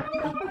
Ha ha ha!